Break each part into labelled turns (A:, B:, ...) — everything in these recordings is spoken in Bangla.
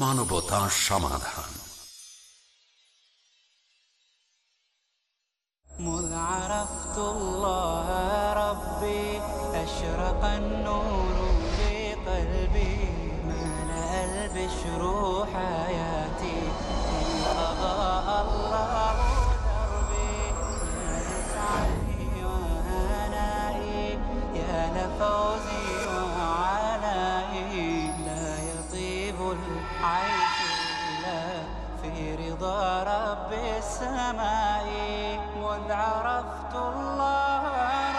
A: টিভি বাংলা মানবতা সমাধান
B: مذ عرفت الله ربي أشرق النور في قلبي ملأ البشر حياتي إذ أضاء الله السماء مذ عرفت الله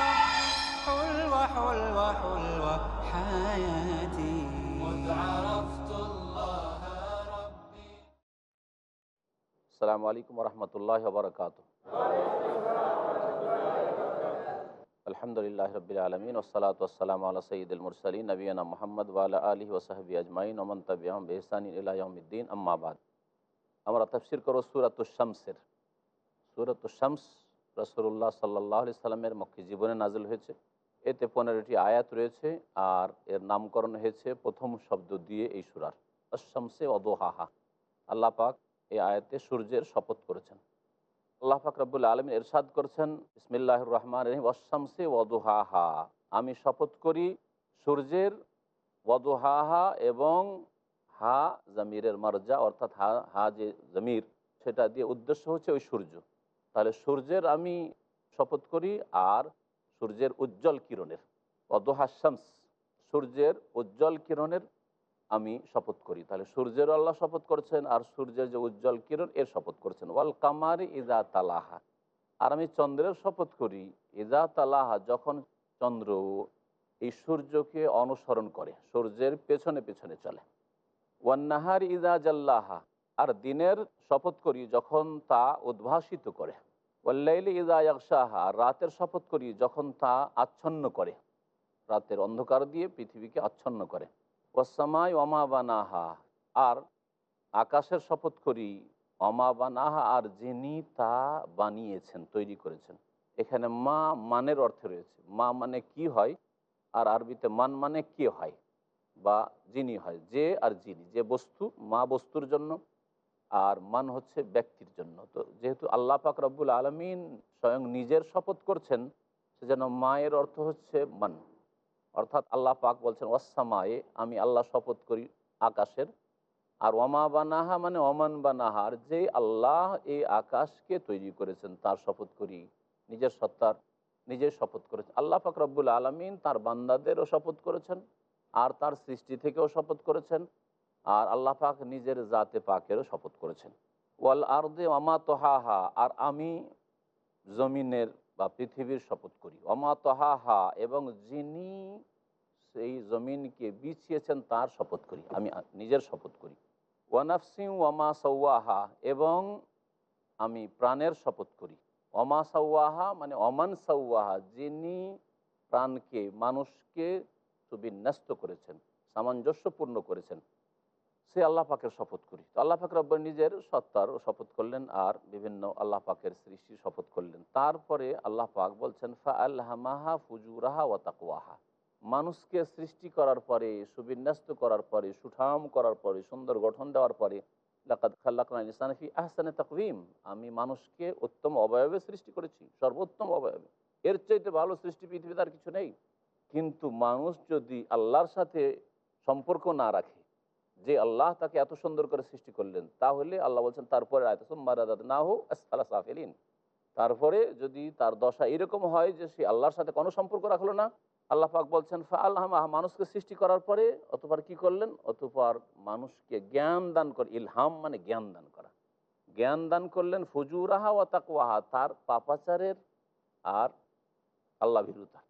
B: ربي حلوة حلوة حلوة حياتي مذ عرفت الله ربي
C: আসসালামু আলাইকুম রহমতুল্লাহ বরকাত আলহামদুলিল্লাহ রবিল আলমিন ওসালাত ওসালাম আল্লাহ সঈদুল মুরসালিন নবীনা মোহাম্মদ ওয়ালা আলী ওসাহাবি আজমাইন ওমন তবিয়াম বেহসান ইলাইমদ্দিন আম্মাবাদ আমরা তফসির করো সুরাতুশামসের সুরাতুশামস রসুল্লাহ সাল্লাহ সাল্লামের মক্কি জীবনে নাজিল হয়েছে। এতে পনেরোটি আয়াত রয়েছে আর এর নামকরণ হয়েছে প্রথম শব্দ দিয়ে এই সুরার। অশামসে অদোহাহা আল্লাহ পাক এই আয়াতে সূর্যের শপথ করেছেন। আল্লাহ পাক রব্বুল আলমিন এরশাদ করেছেন ইসমিল্লাহ রহমান রহিম অশামসে ওদোহাহা আমি শপথ করি সূর্যের ওদোহাহা এবং হা জামিরের মর্জা, অর্থাৎ হা হা যে জমির, সেটা দিয়ে উদ্দেশ্য হচ্ছে ওই সূর্য। তাহলে সূর্যের আমি শপথ করি আর সূর্যের উজ্জ্বল কিরণের। অদোহাশামস সূর্যের উজ্জ্বল কিরণের আমি শপথ করি। তাহলে সূর্যের আল্লাহ শপথ করছেন আর সূর্যের যে উজ্জ্বল কিরণ, এর শপথ করছেন। ওয়াল কামারি ইজা তালাহা। আর আমি চন্দ্রের শপথ করি ইজা তালাহা, যখন চন্দ্র এই সূর্যকে অনুসরণ করে, সূর্যের পেছনে পেছনে চলে। ওয়ান্নাহার ইজা জাল্লাহা। আর দিনের শপথ করি যখন তা উদ্ভাসিত করে। ওয়াল্লাইলি ইজা ইয়াকশাহা রাতের শপথ করি যখন তা আচ্ছন্ন করে। রাতের অন্ধকার দিয়ে পৃথিবীকে আচ্ছন্ন করে। ওয়াসামাই অমা বানাহা, আর আকাশের শপথ করি অমা বানাহা, আর যিনি তা বানিয়েছেন, তৈরি করেছেন। এখানে মা মানের অর্থে রয়েছে। মা মানে কি হয়, আর আরবিতে মান মানে কে হয়, বা যিনি হয়, যে আর যিনি। যে বস্তু, মা বস্তুর জন্য আর মান হচ্ছে ব্যক্তির জন্য। তো যেহেতু আল্লাহ পাক রব্বুল আলমিন স্বয়ং নিজের শপথ করছেন, সেজন্য মায়ের অর্থ হচ্ছে মান। অর্থাৎ আল্লাহ পাক বলছেন ওয়াসামায়ে আমি আল্লাহ শপথ করি আকাশের। আর ওমা বানাহা মানে অমান বানাহার যে আল্লাহ এই আকাশকে তৈরি করেছেন, তার শপথ করি। নিজের সত্তার নিজের শপথ করেছেন। আল্লাহ পাক রব্বুল আলমিন তার বান্দাদেরও শপথ করেছেন, আর তার সৃষ্টি থেকেও শপথ করেছেন। আর আল্লাহ পাক নিজের জাতে পাকেরও শপথ করেছেন। ওয়াল আর্দে অমা তোহাহা, আর আমি জমিনের বা পৃথিবীর শপথ করি। অমা তোহাহা, এবং যিনি সেই জমিনকে বিছিয়েছেন, তার শপথ করি। আমি নিজের শপথ করি। ওয়ানাফসিং ওয়ামা সৌয়াহা এবং আমি প্রাণের শপথ করি। অমা সৌয়াহা মানে অমান সৌয়াহা যিনি প্রাণকে মানুষকে সুবিন্যস্ত করেছেন, সামঞ্জস্যপূর্ণ করেছেন। সে আল্লাহ পাকের শপথ করি। তো আল্লাহ পাক রব্বর নিজের সত্তার শপথ করলেন আর বিভিন্ন আল্লাহ পাকের সৃষ্টির শপথ করলেন। তারপরে আল্লাহ পাক বলছেন ফা আল্লাহমাহা ফুজুরাহা ও তাকুয়াহা মানুষকে সৃষ্টি করার পরে, সুবিন্যস্ত করার পরে, সুঠাম করার পরে, সুন্দর গঠন দেওয়ার পরে ইসানফি আহসানে তাকভিম আমি মানুষকে উত্তম অবয়বে সৃষ্টি করেছি, সর্বোত্তম অবয়বে। এর চাইতে ভালো সৃষ্টি পৃথিবীতে আর কিছু নেই। কিন্তু মানুষ যদি আল্লাহর সাথে সম্পর্ক না রাখে যে আল্লাহ তাকে এত সুন্দর করে সৃষ্টি করলেন, তাহলে আল্লাহ বলছেন তারপরে না হো সাফেলিন। তারপরে যদি তার দশা এরকম হয় যে সে আল্লাহর সাথে কোনো সম্পর্ক রাখল না, আল্লাহ পাক বলছেন ফা আল্লাহ মানুষকে সৃষ্টি করার পরে অতপর কি করলেন? অতপর মানুষকে জ্ঞান দান করে, ইলহাম মানে জ্ঞান দান করা। জ্ঞান দান করলেন ফজুরাহা ও তাকওয়াহা, তার পাপাচারের আর আল্লাহ ভীরুতা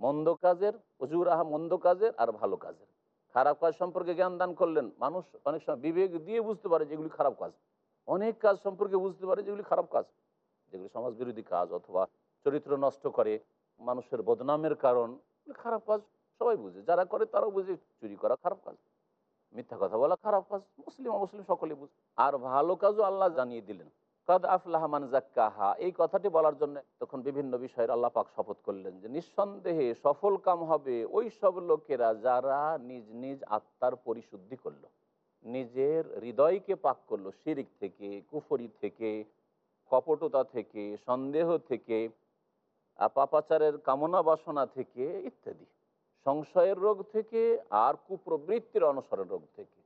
C: মন্দ কাজের ফজুরাহা মন্দ কাজের আর ভালো কাজের। খারাপ কাজ সম্পর্কে জ্ঞান দান করলেন। মানুষ অনেক সময় বিবেক দিয়ে বুঝতে পারে যেগুলি খারাপ কাজ। অনেক কাজ সম্পর্কে বুঝতে পারে যেগুলি খারাপ কাজ। যেগুলি সমাজ বিরোধী কাজ অথবা চরিত্র নষ্ট করে, মানুষের বদনামের কারণ খারাপ কাজ। সবাই বুঝে, যারা করে তারাও বুঝে চুরি করা খারাপ কাজ। মিথ্যা কথা বলা খারাপ কাজ। মুসলিম অমুসলিম সকলে বুঝে। আর ভালো কাজও আল্লাহ জানিয়ে দিলেন। কদ আফলাহমান জাক্কাহা এই কথাটি বলার জন্য তখন বিভিন্ন বিষয়ের আল্লাহ পাক শপথ করলেন যে নিঃসন্দেহে সফল কাম হবে ওই সব লোকেরা যারা নিজ নিজ আত্মার পরিশুদ্ধি করল, নিজের হৃদয়কে পাক করল শিরিক থেকে, কুফরি থেকে, কপটতা থেকে, সন্দেহ থেকে পাপাচারের কামনা বাসনা থেকে ইত্যাদি, সংশয়ের রোগ থেকে আর কুপ্রবৃত্তির অনুসরণ রোগ থেকে।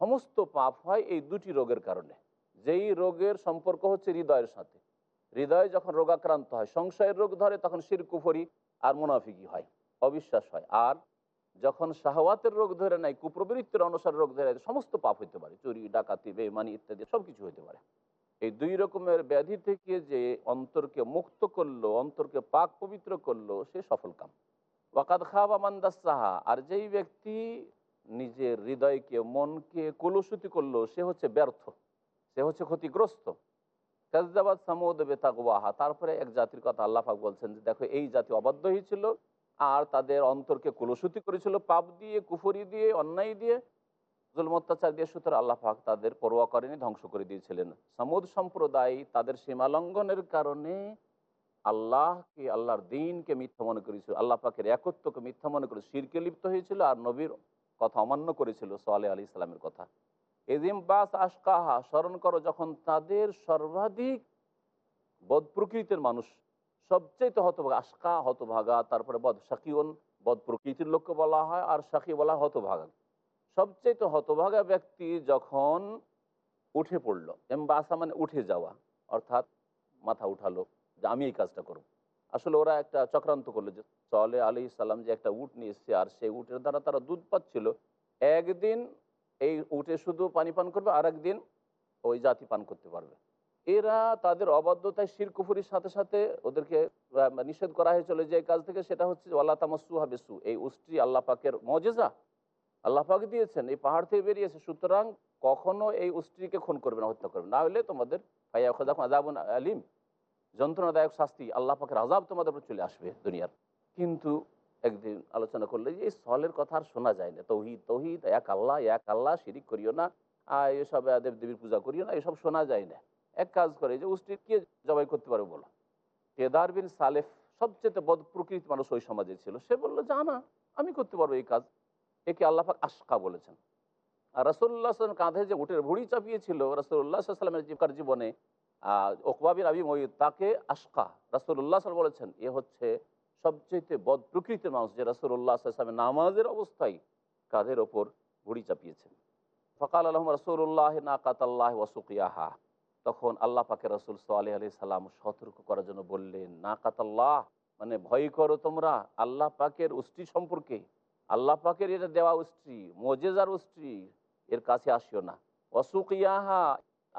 C: সমস্ত পাপ হয় এই দুটি রোগের কারণে। যেই রোগের সম্পর্ক হচ্ছে হৃদয়ের সাথে। হৃদয় যখন রোগাক্রান্ত হয়, সংশয়ের রোগ ধরে তখন শির, কুফরি আর মুনাফিকি হয়, অবিশ্বাস হয়। আর যখন শাহওয়াতের রোগ ধরে নেয়, কুপ্রবৃত্তির অনুসার রোগ ধরে সমস্ত পাপ হইতে পারে। চুরি, ডাকাতি বেমানি ইত্যাদি সব কিছু হইতে পারে। এই দুই রকমের ব্যাধি থেকে যে অন্তরকে মুক্ত করল, অন্তরকে পাক পবিত্র করল, সে সফল কাম। ওয়াকাদ খাবা মান্দাসাহা আর যেই ব্যক্তি নিজের হৃদয়কে, মনকে কলুষিত করল, সে হচ্ছে ব্যর্থ। সে হচ্ছে ক্ষতিগ্রস্ত। কাজদাবাদ সামুদ বেতাগুয়াহা তারপরে এক জাতির কথা আল্লাহ পাক বলছেন যে, দেখো, এই জাতি অবাধ্য হয়েছিল আর তাদের অন্তরকে কুলসুতি করেছিল। পাপ দিয়ে, কুফরি দিয়ে, অন্যায় দিয়ে, জুলম, অত্যাচার দিয়ে। সুতরাং আল্লাহ তাদের পরোয়া করেনি, ধ্বংস করে দিয়েছিলেন। সামুদ সম্প্রদায় তাদের সীমা লঙ্ঘনের কারণে আল্লাহকে, আল্লাহর দিনকে মিথ্যা মনে করেছিল। আল্লাহ পাকের একত্বকে মিথ্যা মনে করে শিরকে লিপ্ত হয়েছিল আর নবীর কথা অমান্য করেছিল, সোয়ালে আলী ইসলামের কথা। এজিম বাস আশকাহা স্মরণ করো, যখন তাদের সর্বাধিক বদ প্রকৃতির মানুষ সবচেয়ে হতভাগা আশকা হতভাগা, তারপরে বদ শাকিউন বদ প্রকৃতির লোককে বলা হয়, আর সাকি বলা হতভাগা। সবচেয়ে হতভাগা ব্যক্তি যখন উঠে পড়ল এমবাসা মানে উঠে যাওয়া, অর্থাৎ মাথা উঠালো যে আমি এই কাজটা করব। আসলে ওরা একটা চক্রান্ত করল যে চলে আলি সাল্লাম যে একটা উট নিয়ে এসছে, আর সেই উটের দ্বারা তারা দুধ পাচ্ছিল। একদিন এই উটে শুধু পানি পান করবে আর একদিন ওই জাতি পান করতে পারবে। এরা তাদের অবাধ্যতায় শিরকুফুরির সাথে সাথে ওদেরকে নিষেধ করা হয়েছিল যে কাজ থেকে সেটা হচ্ছে আল্লাহ তামাসু হাবেসু এই উষ্টি আল্লাহ পাকের মজেজা। আল্লাহ পাক দিয়েছেন, এই পাহাড় থেকে বেরিয়েছে। সুতরাং কখনো এই উষ্টিকে খুন করবে না, হত্যা করবে না। হলে তোমাদের আজাবুন আলিম, যন্ত্রণাদায়ক শাস্তি, আল্লাহ পাকের আজাব তোমাদের উপর চলে আসবে দুনিয়ার। কিন্তু একদিন আলোচনা করলে যে, এই সলের কথা আর শোনা যায় না। তৌহিদ তৌহিদ, এক আল্লাহ এক আল্লাহ, শিরিক করিও না। আর এসব দেব দেবীর পূজা করিও না। এসব শোনা যায় না। এক কাজ করে, যে উষ্টির কে জবাই করতে পারবে বলো? কেদার বিন সালেফ সবচেয়ে বদ প্রকৃতি মানুষ ওই সমাজে ছিল। সে বলল জানা আমি করতে পারব এই কাজ। একে আল্লাহাক আশকা বলেছেন। আর রসুল্লাহ কাঁধে যে, উটের ভুড়ি চাপিয়েছিল রসুল্লাহ সাল্লামের জীবকার জীবনে ওকবাবির আবি ময়ূর তাকে আশকা রাসুল্লাহ সাল বলেছেন, এ হচ্ছে সবচেয়ে বদ প্রকৃতির মানুষ যে রাসুল্লাহ সাল্লামের নামাজের অবস্থায় কাঁধের ওপর ভুড়ি চাপিয়েছেন। ফকাল আলহম রসুল্লাহ না কাতাল্লাহ ওয়াসুকিয়াহা তখন আল্লাহ পাকে রসুল সাল্লাহ আলি সাল্লাম সতর্ক করার জন্য বললেন না কাতাল্লাহ মানে ভয় করো তোমরা, আল্লাহ পাকের উষ্টি সম্পর্কে। আল্লাহ পাকের এটা দেওয়া উষ্টি মজেজার উষ্টি এর কাছে আসিও না। অসুকিয়াহা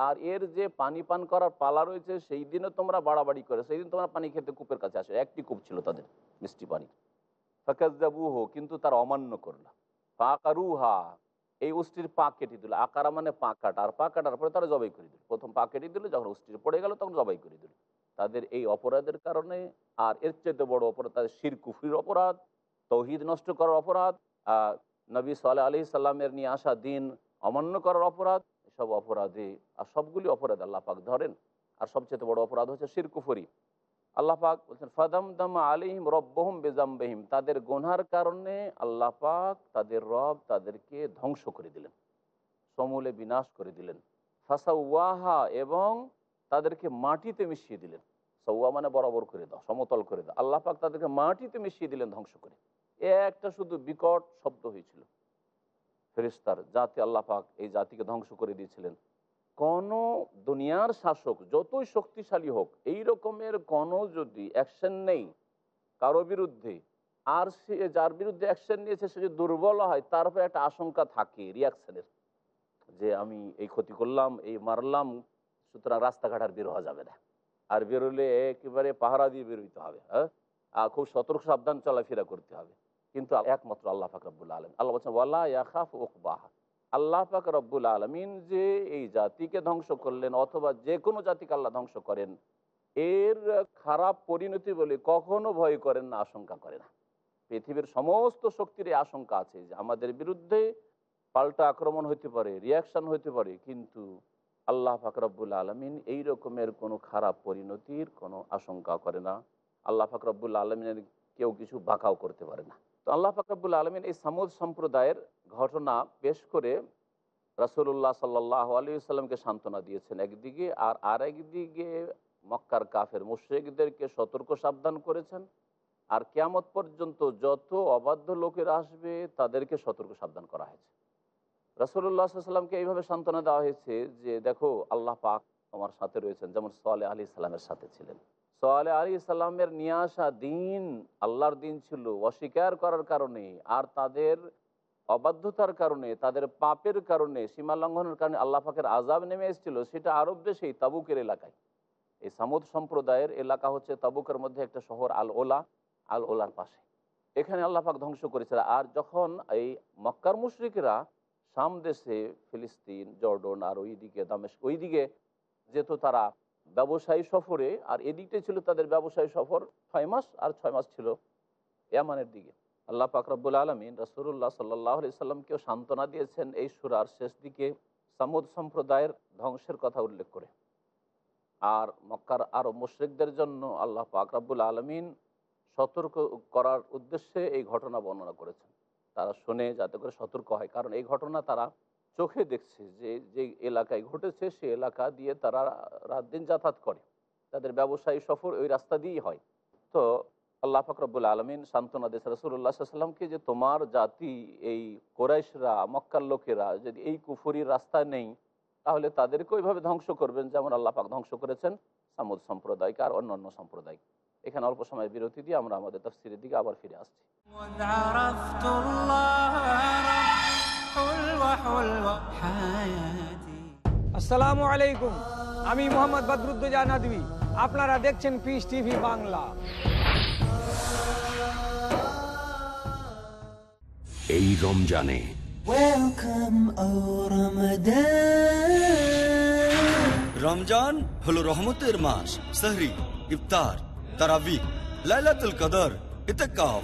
C: আর এর যে পানি পান করার পালা রয়েছে, সেই দিনও তোমরা বাড়াবাড়ি করে, সেই দিন তোমরা পানি খেতে কূপের কাছে আসো। একটি কূপ ছিল তাদের, মিষ্টি পানি। কিন্তু তারা অমান্য করল। পাকারুহা এই উষ্টির পা কেটে দিল। আকারা মানে পা কাটা, আর পা কাটার পরে তারা জবাই করে দিল। প্রথম পা কেটে দিল, যখন উষ্টির পড়ে গেল, তখন জবাই করে দিল। তাদের এই অপরাধের কারণে, আর এর চেয়ে বড় অপরাধ, তাদের শির কুফরির অপরাধ, তৌহিদ নষ্ট করার অপরাধ নবী সাল্লাহ আলি সাল্লামের নিয়ে আসা দিন অমান্য করার অপরাধ সব অপরাধে আর সবগুলি অপরাধ আল্লাহ পাক ধরেন। আর সবচেয়ে বড় অপরাধ হচ্ছে শির কুফরি। আল্লাহ পাক বলছেন, ফাদাম দাম আলিহিম রব্বহুম বেজাম্বেহিম তাদের গোনার কারণে আল্লাহ পাক তাদের রব তাদেরকে ধ্বংস করে দিলেন, সমূলে বিনাশ করে দিলেন। ফাসাউয়াহা এবং তাদেরকে মাটিতে মিশিয়ে দিলেন। সৌয়া মানে বরাবর করে দাও, সমতল করে দাও। আল্লাহ পাক তাদেরকে মাটিতে মিশিয়ে দিলেন, ধ্বংস করে। একটা শুধু বিকট শব্দ হয়েছিল। ফেরিস্তার জাতি আল্লাহ পাক এই জাতিকে ধ্বংস করে দিয়েছিলেন। কোন দুনিয়ার শাসক যতই শক্তিশালী হোক, এই রকমের কোনো যদি অ্যাকশন নেই কারও বিরুদ্ধে, আর সে যার বিরুদ্ধে অ্যাকশন নিয়েছে সে যদি দুর্বল হয়, তার উপরে একটা আশঙ্কা থাকে রিয়াকশনের যে আমি এই ক্ষতি করলাম, এই মারলাম, সুতরাং রাস্তাঘাট আর বের হওয়া যাবে না। আর বেরোলে একেবারে পাহারা দিয়ে বেরোইতে হবে হ্যাঁ? আর খুব সতর্ক সাবধান চলাফেরা করতে হবে। কিন্তু একমাত্র আল্লাহ ফাকরাবুল্লা আলম আল্লাহ বলছেন ইয়াখাফ আল্লাহ পাক রব্বুল আলমিন যে এই জাতিকে ধ্বংস করলেন অথবা যে কোনো জাতিকে আল্লাহ ধ্বংস করেন, এর খারাপ পরিণতি বলে কখনো ভয় করেন না, আশঙ্কা করে না। পৃথিবীর সমস্ত শক্তির এই আশঙ্কা আছে যে আমাদের বিরুদ্ধে পাল্টা আক্রমণ হতে পারে রিয়াকশন হতে পারে, কিন্তু আল্লাহ ফাকরাবুল আলমিন এই রকমের কোনো খারাপ পরিণতির কোনো আশঙ্কা করে না। আল্লাহ ফাকরাবুল আলমিনের কেউ কিছু বাঁকাও করতে পারে না। তো আল্লাহ ফাকরাবুল আলমিন এই সামুদ সম্প্রদায়ের ঘটনা পেশ করে রাসুল্লাহ সাল্লাহ আলী সাল্লামকে সান্ত্বনা দিয়েছেন। একদিকে আর আর একদিকে মক্কার কাফের মুশ্রিকদেরকে সতর্ক সাবধান করেছেন। আর কেয়ামত পর্যন্ত যত অবাধ্য লোকেরা আসবে, তাদেরকে সতর্ক সাবধান করা হয়েছে। রাসুল্লাহ সাল্লামকে এইভাবে সান্ত্বনা দেওয়া হয়েছে যে, দেখো, আল্লাহ পাক তোমার সাথে রয়েছেন। যেমন সোয়ালে আলী সাল্লামের সাথে ছিলেন। সোয়ালে আলী সাল্লামের নিয়ে আসা দিন আল্লাহর দিন ছিল অস্বীকার করার কারণে আর তাদের অবাধ্যতার কারণে, তাদের পাপের কারণে, সীমা লঙ্ঘনের কারণে আল্লাহ পাকের আজাব নেমে এসেছিল। সেটা আরব দেশেই তাবুকের এলাকায়। এই সামুদ সম্প্রদায়ের এলাকা হচ্ছে তাবুকের মধ্যে একটা শহর আল ওলা আল ওলার পাশে। এখানে আল্লাহ পাক ধ্বংস করেছিল। আর যখন এই মক্কার মুশরিকরা সাম দেশে ফিলিস্তিন, জর্ডন আর ওইদিকে দামেশ ওইদিকে যেহেতু তারা ব্যবসায়ী সফরে, আর এদিকটাই ছিল তাদের ব্যবসায়ী সফর ছয় মাস, আর ছয় মাস ছিল ইয়ামানের দিকে। আল্লাহ পাকরাবুল আলমিন রসুল্লাহ সাল্লাহ সাল্লামকেও সান্ত্বনা দিয়েছেন এই সুরার শেষ দিকে সামুদ সম্প্রদায়ের ধ্বংসের কথা উল্লেখ করে। আর মক্কার আরও মুশ্রিকদের জন্য আল্লাহ পাকরাবুল আলমিন সতর্ক করার উদ্দেশ্যে এই ঘটনা বর্ণনা করেছেন। তারা শুনে যাতে করে সতর্ক হয়, কারণ এই ঘটনা তারা চোখে দেখছে যে যে এলাকায় ঘটেছে, সে এলাকা দিয়ে তারা রাত দিন যাতায়াত করে। তাদের ব্যবসায়ী সফর ওই রাস্তা দিয়েই হয়। তো আল্লাহ ফকরবুল আলমিন সান্ত্বনা দেশ রসুল্লাহ সাল্লামকে যে তোমার জাতি, এই কোরাইশরা, মক্কার লোকেরা যদি এই কুফুরির রাস্তা নেই, তাহলে তাদেরকে ওইভাবে ধ্বংস করবেন যেমন আল্লাহ পাক ধ্বংস করেছেন সামুদ সম্প্রদায়কে আর অন্যান্য সম্প্রদায় এখানে অল্প সময় বিরতি দিয়ে আমরা আমাদের তফসিরের দিকে আবার ফিরে আসছি।
D: আসসালামু আলাইকুম। আমি মোহাম্মদ বদরুদ্দোজা নদী আপনারা দেখছেন পিস টিভি বাংলা।
A: এই রমজানে
B: Welcome, O Ramadan.
E: রমজান হলো রহমতের মাস সাহরি ইফতার তারাবি লাইলাতুল কদর ইতেকাফ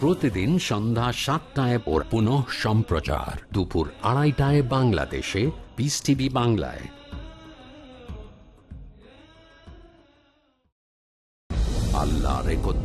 A: প্রতিদিন সন্ধ্যা সাতটায় পর পুনঃ সম্প্রচার। দুপুর আড়াইটায় বাংলাদেশে পিস টিভি বাংলায়।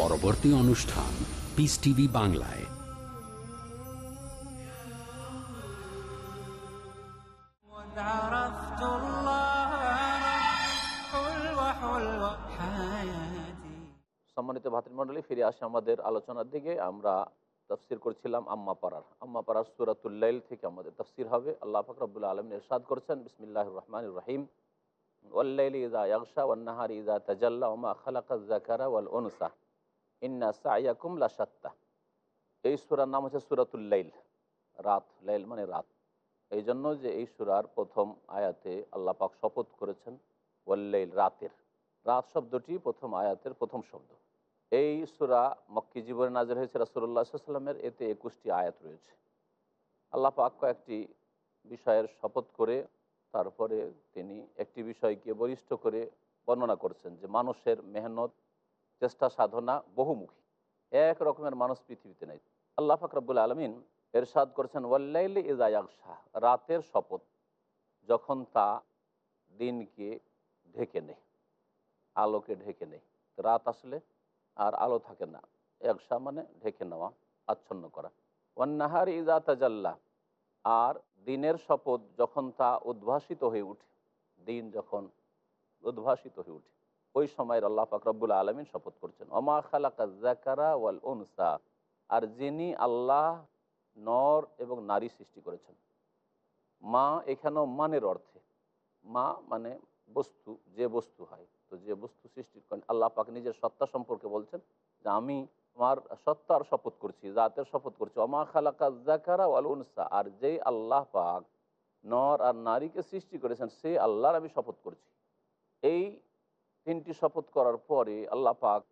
A: পরবর্তী অনুষ্ঠান পিস টিভি বাংলায়।
C: সম্মানিত ভাতৃমণ্ডলী, ফিরে আসে আমাদের আলোচনার দিকে। আমরা তফসির করছিলাম আম্মা পাড়ার। আম্মা পাড়ার সুরাতুল্লাইল থেকে আমাদের তফসির হবে। আল্লাহ ফাকরাবুল্লা আলম ইরশাদ করছেন বিসমিল্লাহ রহমান রহিম। ওল্লাইল ইজা ইয়াকশা ওয়ান্নাহার ইজা তাজাল্লা ওমা খালাকা জাকারা ওয়াল অনুসা ইন্না সাইয়াকুম লাসাত্তা এই সুরার নাম হচ্ছে সুরাতুল্লাইল রাত, লাইল মানে রাত। এই জন্য যে এই সুরার প্রথম আয়াতে আল্লাহ পাক শপথ করেছেন ওয়াল্লাইল রাতের রাত শব্দটি প্রথম আয়াতের প্রথম শব্দ। এই সুরা মক্কি জীবনে নাজর হয়েছে রাসুল্লাহ সাল্লামের এতে একুশটি আয়াত রয়েছে। আল্লাহ পাক কয়েকটি বিষয়ের শপথ করে, তারপরে তিনি একটি বিষয়কে বরিষ্ঠ করে বর্ণনা করছেন যে, মানুষের মেহনত চেষ্টা সাধনা বহুমুখী। এক রকমের মানুষ পৃথিবীতে নেই। আল্লাহ ফাকরাবুল আলমিন এরশাদ করেছেন, ওয়াল্লাইল ইজায়াকশাহ রাতের শপথ, যখন তা দিনকে ঢেকে নেয়, আলোকে ঢেকে নেয়। রাত আসলে আর আলো থাকে না। একশা মানে ঢেকে নেওয়া, আচ্ছন্ন করা। ওয়ান্নাহার ইজা তাজাল্লা, আর দিনের শপথ যখন তা উদ্ভাসিত হয়ে উঠে, দিন যখন উদ্ভাসিত হয়ে উঠে ওই সময়ের আল্লাহ ফাকরাবুল আলমিন শপথ করছেন অমা খালাকা জাকারা ওয়াল উনসা আর যিনি আল্লাহ নর এবং নারী সৃষ্টি করেছেন। মা এখানেও মানের অর্থে। মা মানে বস্তু, যে বস্তু হয়। তো যে বস্তু সৃষ্টি করেন, আল্লাহ পাক নিজের সত্তা সম্পর্কে বলছেন যে আমি আমার সত্তার শপথ করছি, জাতের শপথ করছি। অমা খালাকা জাকারা ওয়াল উনসা, আর যেই আল্লাহ পাক নর আর নারীকে সৃষ্টি করেছেন সে আল্লাহর আমি শপথ করছি। এই তিনটি শপথ করার পরে আল্লাহ পাক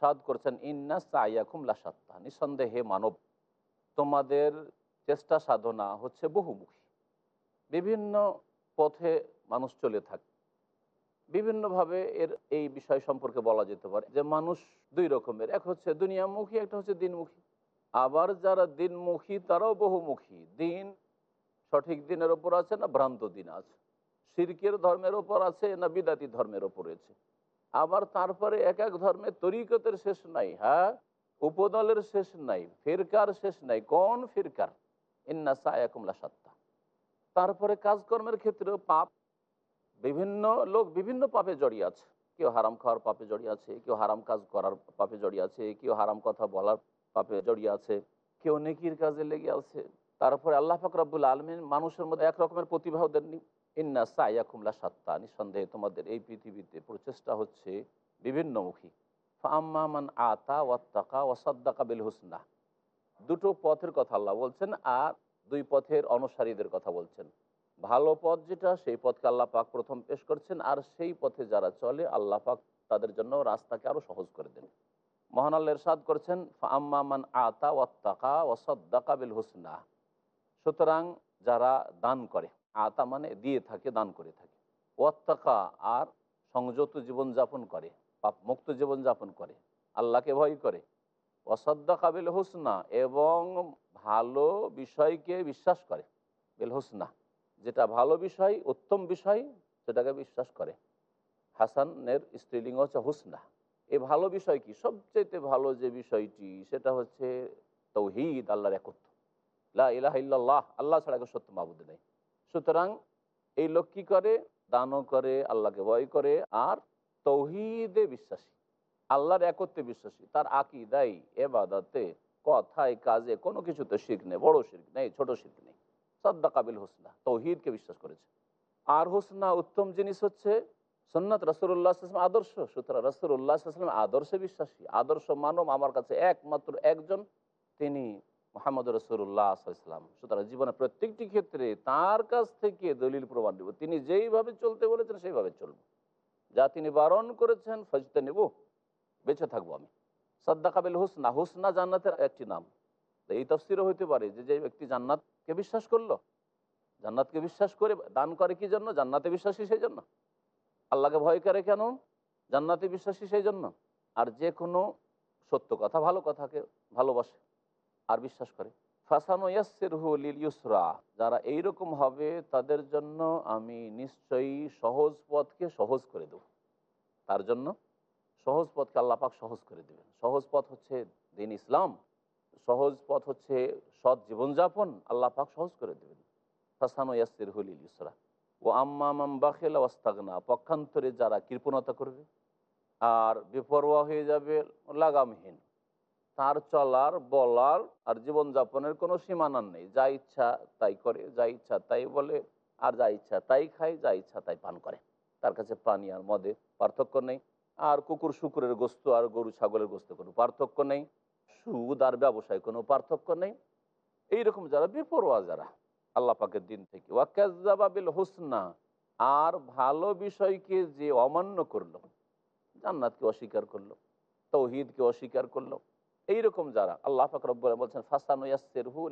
C: সাদ করেছেন, ইন্না সাইয়াকুম লাসাত্তা নিঃসন্দেহে মানব, তোমাদের চেষ্টা সাধনা হচ্ছে বহুমুখী। বিভিন্ন পথে মানুষ চলে থাকে। বিভিন্নভাবে এর এই বিষয় সম্পর্কে বলা যেতে পারে যে মানুষ দুই রকমের, এক হচ্ছে দুনিয়ামুখী, একটা হচ্ছে দিনমুখী। আবার যারা দিনমুখী তারাও বহুমুখী। দিন সঠিক দিনের ওপর আছে না ভ্রান্ত দিন আছে? সিরকের ধর্মের ওপর আছে না বিদাতি ধর্মের ওপর আছে আবার তারপরে এক এক ধর্মের তরিকতের শেষ নাই হ্যাঁ? উপদলের শেষ নাই, ফিরকার শেষ নাই। কোন ফিরকার? ইন্না সায়াকুমলা সত্তা তারপরে কাজকর্মের ক্ষেত্রেও পাপ, বিভিন্ন লোক বিভিন্ন পাপে জড়িয়ে আছে। কেউ হারাম খাওয়ার পাপে জড়িয়ে আছে, কেউ হারাম কাজ করার পাপে জড়িয়ে আছে, কেউ হারাম কথা বলার পাপে জড়িয়ে আছে, কেউ নেকির কাজে লেগে আছে। তারপরে আল্লাহ ফাকরাবুল আলমিন মানুষের মধ্যে এক রকমের প্রতিভাও দেননি। ইন্না সাইয়াকুমলা সাত্তা নিঃসন্দেহে তোমাদের এই পৃথিবীতে প্রচেষ্টা হচ্ছে বিভিন্নমুখী। ফাম্মান আতা ওয়াত্তাকা ওয়াসাদ্দাকা বিল হুসনা। দুটো পথের কথা আল্লাহ বলছেন আর দুই পথের অনুসারীদের কথা বলছেন। ভালো পথ যেটা, সেই পথকে আল্লাহ পাক প্রথম পেশ করছেন আর সেই পথে যারা চলে, আল্লাহ পাক তাদের জন্য রাস্তাকে আরও সহজ করে দেন। মহান আল্লাহ এরশাদ করছেন আম্মামান আতা ওয়াত্তাকা ওয়াসাদ্দাকা বিল হুসনা। সুতরাং যারা দান করে আতা মানে দিয়ে থাকে, দান করে থাকে। ওয়াত্তাকা আর সংযত জীবনযাপন করে, পাপ মুক্ত জীবনযাপন করে, আল্লাহকে ভয় করে। অসদ্দা কাবিল হোসনা এবং ভালো বিষয়কে বিশ্বাস করে, বিল হোসনা। যেটা ভালো বিষয়, উত্তম বিষয়, সেটাকে বিশ্বাস করে। হাসানের স্ত্রীলিঙ্গ হচ্ছে হুসনা। এই ভালো বিষয় কি? সবচেয়ে ভালো যে বিষয়টি, সেটা হচ্ছে তৌহিদ, আল্লাহর একত্র লা ইলাহ আল্লাহ ছাড়া সত্য মাবুদ নেই। সুতরাং এই লোক কি করে? দানও করে, আল্লাহকে ভয় করে, আর তৌহিদে বিশ্বাসী। আল্লাহর একত্রে বিশ্বাসী। তার আকিদাই, এবাদাতে, কথায়, কাজে কোনো কিছুতে শিখ নেই, বড় শিখ নেই, ছোট শিখ নেই। সদ্দা কাবিল হোসনা, তৌহিদকে বিশ্বাস করেছে। আর হোসনা উত্তম জিনিস হচ্ছে সন্ন্যত রসুল্লাহ আদর্শ। সুতরাং রসুল্লাহ আদর্শে বিশ্বাসী। আদর্শ মানব আমার কাছে একমাত্র একজন। তিনি মোহাম্মদ রসুল্লাহ ইসলাম সুতরাং জীবনের প্রত্যেকটি ক্ষেত্রে তার কাছ থেকে দলিল প্রমাণ নেব তিনি যেইভাবে চলতে বলেছেন, সেইভাবে চলব। যা তিনি বারণ করেছেন ফজতে নেব বেঁচে থাকব আমি। সদ্দা কাবিল হুসনা হুসনা জান্নাতের একটি নাম। এই তফসিরও হইতে পারে যে যে ব্যক্তি জান্নাতকে বিশ্বাস করল, জান্নাতকে বিশ্বাস করে দান করে কি জন্য? জান্নাতে বিশ্বাসী সেই জন্য। আল্লাহকে ভয় করে কেন? জান্নাতে বিশ্বাসী সেই জন্য। আর যে কোনো সত্য কথা, ভালো কথাকে ভালোবাসে। আর বিশ্বাস করে। যারা এইরকম হবে, তাদের জন্য আমি নিশ্চয়ই সহজ পথকে সহজ করে দেব। তার জন্য সহজ পথকে আল্লাহ পাক সহজ করে দেবেন। সহজ পথ হচ্ছে দিন ইসলাম, সহজ পথ হচ্ছে সৎ জীবনযাপন, আল্লাহ পাক সহজ করে দেবেন। ফাসানো ইয়াসির হলিল ইসরা ও আম্মামাম বাখেলা ওয়াস্তাগনা, পক্ষান্তরে যারা কৃপণতা করবে, আর বেপরোয়া হয়ে যাবে, লাগামহীন। তার চলার, বলার আর জীবনযাপনের কোনো সীমানা নেই। যা ইচ্ছা তাই করে, যা ইচ্ছা তাই বলে, আর যা ইচ্ছা তাই খায়, যা ইচ্ছা তাই পান করে। তার কাছে পানি আর মদে পার্থক্য নেই। আর কুকুর শুকুরের গোস্ত আর গরু ছাগলের গোস্ত কোনো পার্থক্য নেই। সুদ আর ব্যবসায় কোনো পার্থক্য নেই। এইরকম যারা বেপরোয়া যারা, আল্লাহ পাকের দিন থেকে ওয়াকাজাবাবিল হোসনা। আর ভালো বিষয়কে যে অমান্য করল, জান্নাতকে অস্বীকার করল, তৌহিদকে অস্বীকার করল এইরকম যারা, আল্লাহ পাক রব্বুল বলছেন ফাসানুয়াসিরহু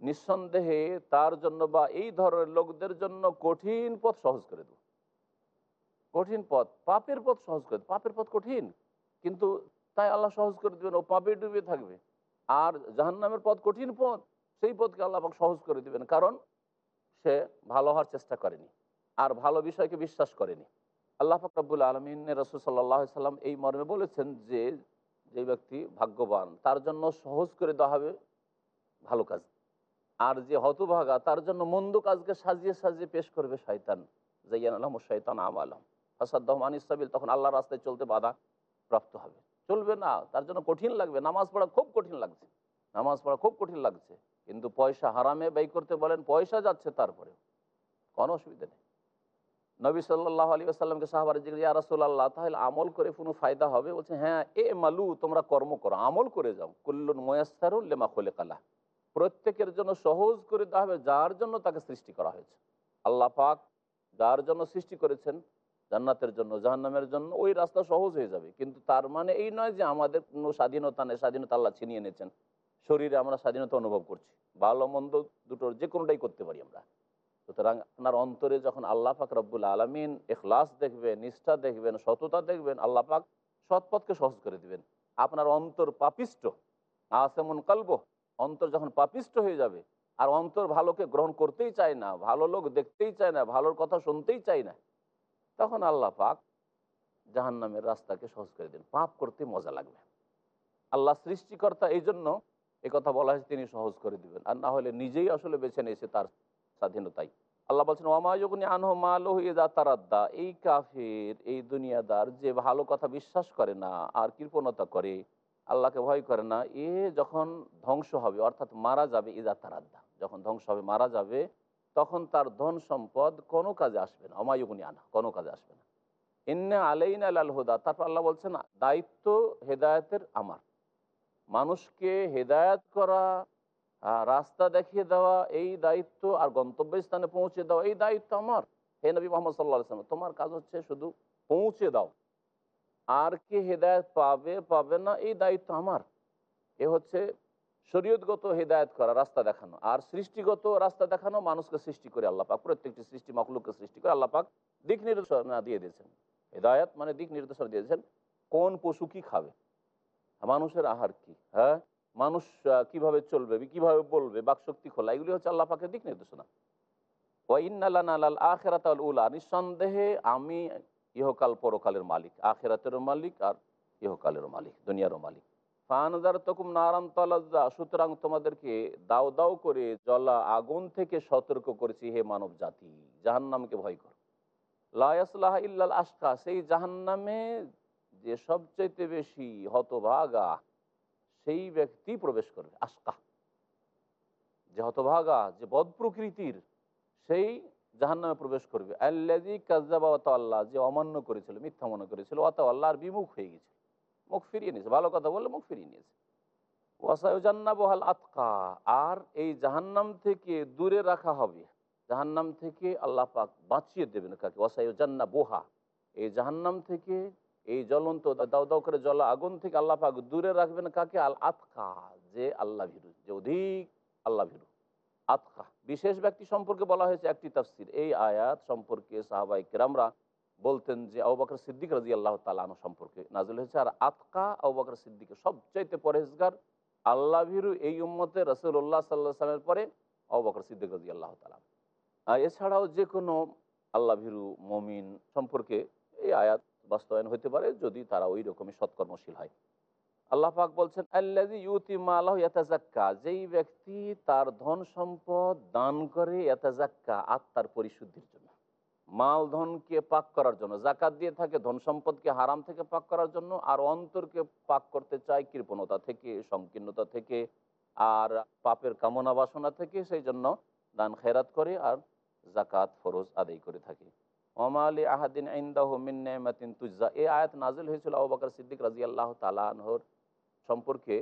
C: নিঃসন্দেহে তার জন্য বা এই ধরনের লোকদের জন্য কঠিন পথ সহজ করে দেব। কঠিন পথ, পাপের পথ সহজ করে পাপের পথ কঠিন, কিন্তু তাই আল্লাহ সহজ করে দেবেন, ও পাপে ডুবে থাকবে। আর জাহান্নামের পথ কঠিন পথ, সেই পথকে আল্লাহ সহজ করে দিবেন, কারণ সে ভালো হওয়ার চেষ্টা করেনি, আর ভালো বিষয়কে বিশ্বাস করেনি। আল্লাহ ফাকরাবুল আলমিন রসুল সাল্লাহ সাল্লাম এই মর্মে বলেছেন যে যে ব্যক্তি ভাগ্যবান, তার জন্য সহজ করে দেওয়া হবে ভালো কাজ। আর যে হতভাগা, তার জন্য মন্দ কাজকে সাজিয়ে সাজিয়ে পেশ করবে শয়তান। জাইয়ান আলম ও শয়তান আম আলম হাসাদ্দহমান ইসাবিল তখন আল্লাহ রাস্তায় চলতে বাধা প্রাপ্ত হবে। চলবে না, তার জন্য কঠিন লাগবে। নামাজ পড়া খুব কঠিন লাগছে। নামাজ পড়া খুব কঠিন লাগছে। কিন্তু পয়সা হারামে ব্যয় করতে বলেন, পয়সা যাচ্ছে তারপরে কোনো অসুবিধা নেই। নবী সাল্লাহ আলী আসাল্লামকে সাহাবার জিজ্ঞেস ইয়া রাসূলুল্লাহ, তাহলে আমল করে কোনো ফায়দা হবে? বলছে হ্যাঁ এ মালু, তোমরা কর্ম করো, আমল করে যাও। কুল্লুন ময়াস্তারুল লেমা খোলে কালা প্রত্যেকের জন্য সহজ করে দেওয়া হবে, যার জন্য তাকে সৃষ্টি করা হয়েছে। আল্লাহ পাক যার জন্য সৃষ্টি করেছেন, জান্নাতের জন্য, জাহান্নামের জন্য, ওই রাস্তা সহজ হয়ে যাবে। কিন্তু তার মানে এই নয় যে আমাদের কোনো স্বাধীনতা নেই, স্বাধীনতা আল্লাহ ছিনিয়ে নিয়েছেন। শরীরে আমরা স্বাধীনতা অনুভব করছি। ভালো, মন্দ, দুটোর যে কোনোটাই করতে পারি আমরা। সুতরাং আপনার অন্তরে যখন আল্লাহ পাক রব্বুল আলমিন এখলাস দেখবেন, নিষ্ঠা দেখবেন, সততা দেখবেন, আল্লাহ পাক সৎপথকে সহজ করে দিবেন। আপনার অন্তর পাপিষ্ট আसेমন কালব, অন্তর যখন পাপিষ্ট হয়ে যাবে, আর অন্তর ভালোকে গ্রহণ করতেই চায় না, ভালো লোক দেখতেই চায় না, ভালোর কথা শুনতেই চায় না, তখন আল্লাহ পাক জাহান্নামের রাস্তাকে সহজ করে দেন পাপ করতে মজা লাগবে। আল্লাহ সৃষ্টিকর্তা এই জন্য কথা বলা হয়েছে, তিনি সহজ করে দিবেন। আর না হলে নিজেই আসলে বেছে নিয়েছে তার স্বাধীনতাই। আল্লাহ বলছেন ওমায়ুগনি আনহ মালো ইদা তারাদ্দা। এই কাফের, এই দুনিয়াদার যে ভালো কথা বিশ্বাস করে না, আর কৃপণতা করে, আল্লাহকে ভয় করে না, এ যখন ধ্বংস হবে, অর্থাৎ মারা যাবে ইদা তারাদ্দা। যখন ধ্বংস হবে, মারা যাবে, তখন তার ধন সম্পদ কোনো কাজে আসবে না। অমায়ুগনি আনা কোনো কাজে আসবে না। ইন্না আলাইন আল হুদা। তারপর আল্লাহ বলছেন দায়িত্ব হেদায়তের আমার। মানুষকে হেদায়ত করা রাস্তা দেখিয়ে দেওয়া, এই দায়িত্ব আর গন্তব্যস্থানে পৌঁছে দেওয়া, এই দায়িত্ব আমার। হে নবী মোহাম্মদ সাল্লাহ সাল্লাম তোমার কাজ হচ্ছে শুধু পৌঁছে দাও। আর কে হেদায়ত পাবে পাবে না, এই দায়িত্ব আমার। এ হচ্ছে শরীয়তগত হেদায়ত করা, রাস্তা দেখানো। আর সৃষ্টিগত রাস্তা দেখানো, মানুষকে সৃষ্টি করে আল্লাহ পাক, প্রত্যেকটি সৃষ্টি মখলুককে সৃষ্টি করে আল্লাহ পাক দিক নির্দেশনা দিয়ে দিয়েছেন। হেদায়ত মানে দিক নির্দেশনা দিয়েছেন, কোন পশু কি খাবে? মানুষের আহার কি? হ্যাঁ? মানুষ কীভাবে চলবে, কীভাবে বলবে, বাকশক্তি খোলা, এগুলি হচ্ছে আল্লাহ পাকের দিক নির্দেশনা। আখেরাত উলা, নিঃসন্দেহে আমি ইহকাল পরকালের মালিক, আখেরাতেরও মালিক আর ইহকালেরও মালিক, দুনিয়ারও মালিক। ফানদার তকুম নারাম তালাজ্জা, সুতরাং তোমাদেরকে দাও দাও করে জলা আগুন থেকে সতর্ক করেছি, হে মানব জাতি, জাহান্নামকে ভয় কর। লায়াসলাহ ইল্লাল আশকা, সেই জাহান্নামে যে সবচাইতে বেশি হতভাগা সেই ব্যক্তি প্রবেশ করবে আশকা যে হতভাগা, যে বদ প্রকৃতির, সেই জাহান্নামে প্রবেশ করবে। আল্লাজি কাজাবা আল্লাহ যে অমান্য করেছিল, মিথ্যা মনে করেছিল অত আল্লাহর বিমুখ হয়ে গেছে। মুখ ফিরিয়ে নিয়েছে। ভালো কথা বললে মুখ ফিরিয়ে নিয়েছে। ওয়াসাউজান্নাবহাল আতকা আর এই জাহান্নাম থেকে দূরে রাখা হবে। জাহান্নাম থেকে আল্লাহ পাক বাঁচিয়ে দেবেন কাকে? ওয়াসাউজান্না বোহা এই জাহান্নাম থেকে এই জ্বলন্ত, দাও দাও করে জল আগুন থেকে আল্লাহ পাক দূরে রাখবেন কাকে? আল আতকা, যে আল্লাহ ভীরু, যে অধিক আল্লাহ ভীরু। আতকা, বিশেষ ব্যক্তি সম্পর্কে বলা হয়েছে একটি তাফসির। এই আয়াত সম্পর্কে সাহাবাই কেরামরা বলতেন যে আবু বকর সিদ্দিক রাজি আল্লাহ তালানো সম্পর্কে নাজল হয়েছে। আর আতকা আবু বকর সিদ্দিকের সবচাইতে পরেজগার আল্লাহ ভীরু এই উম্মতে রসুল্লাহ সাল্লাহ সাল্লামের পরে আবু বকর সিদ্দিক রাজি আল্লাহ তালাম এছাড়াও যে কোনো আল্লাহ ভীরু মমিন সম্পর্কে এই আয়াত বাস্তবায়ন হতে পারে যদি তারা ওই রকমই সৎকর্মশীল হয়। আল্লাহ পাক বলছেন ইউতি যেই ব্যক্তি তার ধন সম্পদ দান করে ইয়াতাজাক্কা আত্মার পরিশুদ্ধির জন্য। মাল ধনকে পাক করার জন্য জাকাত দিয়ে থাকে, ধন সম্পদকে হারাম থেকে পাক করার জন্য, আর অন্তরকে পাক করতে চায় কৃপণতা থেকে, সংকীর্ণতা থেকে, আর পাপের কামনা বাসনা থেকে, সেই জন্য দান খেরাত করে আর জাকাত ফরজ আদায় করে থাকে। ওমালি আহাদিন ইন্দাহ মিন্নামাতিন তুজা এই আয়াত নাজিল হয়েছিল আবু সিদ্দিক রাজি আল্লাহ তালাহর সম্পর্কে।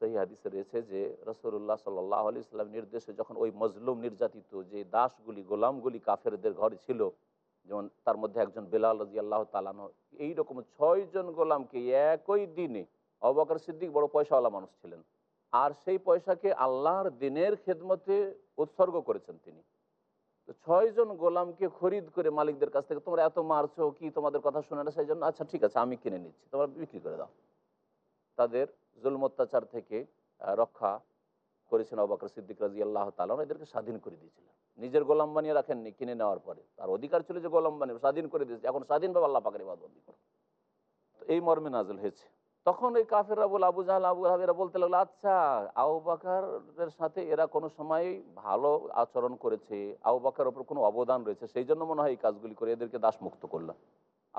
C: সেই হাদিসে রয়েছে যে রসুল্লাহ সাল্লাহ আলি ইসলাম নির্দেশে যখন ওই মজলুম নির্যাতিত যে দাসগুলি, গোলামগুলি কাফেরদের ঘরে ছিল, যেমন তার মধ্যে একজন বেলাল রাজি আল্লাহ তালান এইরকম ছয়জন গোলামকে একই দিনে অবাকর সিদ্দিক বড় পয়সাওয়ালা মানুষ ছিলেন। আর সেই পয়সাকে আল্লাহর দিনের খেদমতে উৎসর্গ করেছেন তিনি। ছয়জন গোলামকে খরিদ করে মালিকদের কাছ থেকে তোমরা এত মারছো, কি তোমাদের কথা শুনে না? সেই জন্য আচ্ছা ঠিক আছে, আমি কিনে নিচ্ছি। তোমরা বিক্রি করে দাও। তাদের জুলম অত্যাচার থেকে রক্ষা করেছেন অবাকর সিদ্দিক রাজি আল্লাহ তালন এদেরকে স্বাধীন করে দিয়েছিলেন। নিজের গোলাম বানিয়ে রাখেননি কিনে নেওয়ার পরে। তার অধিকার ছিল যে গোলাম বানিয়ে, স্বাধীন করে দিয়েছে। এখন স্বাধীনভাবে আল্লাহ পাকের ইবাদবন্দি করো তো এই মর্মে নাজল হয়েছে। তখন ওই কাফেররা বলে আবু জাহাল, আবু হাবেরা বলতে লাগল আচ্ছা আবু বাকারের সাথে এরা কোনো সময় ভালো আচরণ করেছে, আবু বাকার ওপর কোনো অবদান রয়েছে, সেই জন্য মনে হয় এই কাজগুলি করে এদেরকে দাসমুক্ত করলাম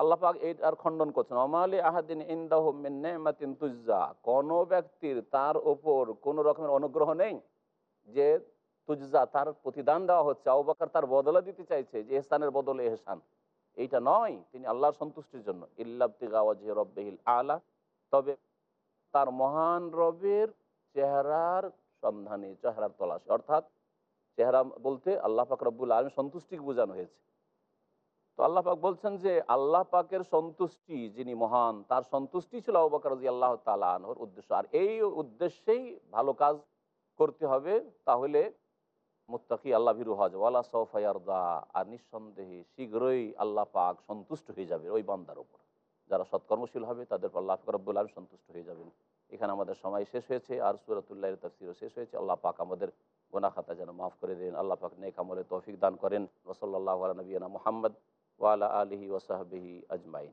C: আল্লাহ পাক এই আর খণ্ডন করছেন, অমালি আহাদিন ইন্দাহ মিন নেমাতিন তুজ্জা কোনো ব্যক্তির তার ওপর কোনো রকমের অনুগ্রহ নেই যে তুজ্জা তার প্রতিদান দেওয়া হচ্ছে, আবু বাকার তার বদলা দিতে চাইছে, যে এহসানের বদলে এহসান। এইটা নয়, তিনি আল্লাহর সন্তুষ্টির জন্য। ইল্লাবতিগাওয়াজ রব্বেহিল আলা তবে তার মহান রবের চেহারার সন্ধানে, চেহারার তলাশে, অর্থাৎ চেহারা বলতে আল্লাহ পাক রব্বুল আলম সন্তুষ্টিকে বোঝানো হয়েছে। তো আল্লাহ পাক বলছেন যে, আল্লাহ পাকের সন্তুষ্টি যিনি মহান, তার সন্তুষ্টি ছিল আবাকর রাজি আল্লাহ তালা আনহর উদ্দেশ্য। আর এই উদ্দেশ্যেই ভালো কাজ করতে হবে, তাহলে মুত্তাকি আল্লাহ ভিরু হজ ওয়ালা সৌফায়ারদা আর নিঃসন্দেহে শীঘ্রই আল্লাহ পাক সন্তুষ্ট হয়ে যাবে ওই বান্দার ওপর যারা সৎকর্মশীল হবে, তাদের পর আল্লাহ রব্বুল আলম সন্তুষ্ট হয়ে যাবেন। এখানে আমাদের সময় শেষ হয়েছে, আর সুরতুল্লাহ তফসিরও শেষ হয়েছে। আল্লাহ পাক আমাদের গোনা খাতা যেন মাফ করে দেন। আল্লাহ পাক নেক আমলে তৌফিক দান করেন। ওসল্লাহ নবীনা মোহাম্মদ ওয়ালা আলহি ওসাহাবিহি আজমাইন।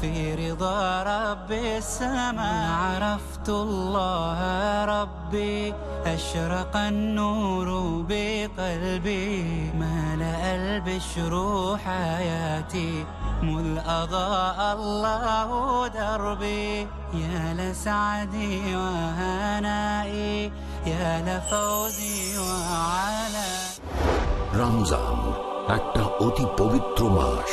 B: في رضا رب السماء عرفت الله ربي أشرق النور بقلبي ملأ البشر حياتي مذ أضاء الله دربي يا لسعدي وهنائي يا لفوزي وعلى
A: রমজান একটা অতি পবিত্র মাস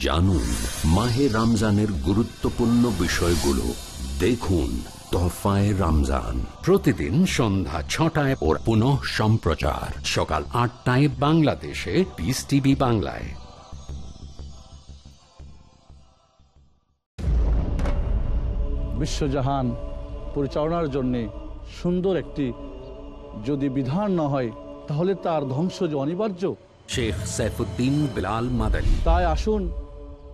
A: জানুন মাহে রমজানের গুরুত্বপূর্ণ বিষয়গুলো। দেখুন তোহফায় রমজান। প্রতিদিন সন্ধ্যা ছটায় ওর পুনঃ সম্প্রচার। সকাল আটটায় বাংলাদেশে পিস টিভি বাংলায়।
F: বিশ্বজাহান পরিচালনার জন্যে সুন্দর একটি যদি বিধান না হয় তাহলে তার ধ্বংস যে অনিবার্য।
A: শেখ সাইফুদ্দিন বিলাল মাদানী।
F: তাই আসুন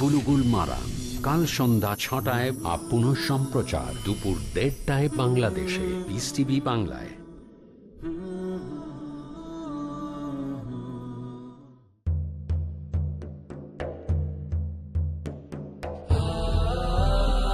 A: বুলুগুল মারা। কাল সন্ধ্যা ছটায় আপ সম্প্রচার দুপুর দেড়টায় বাংলাদেশে। বিস টিভি বাংলায়।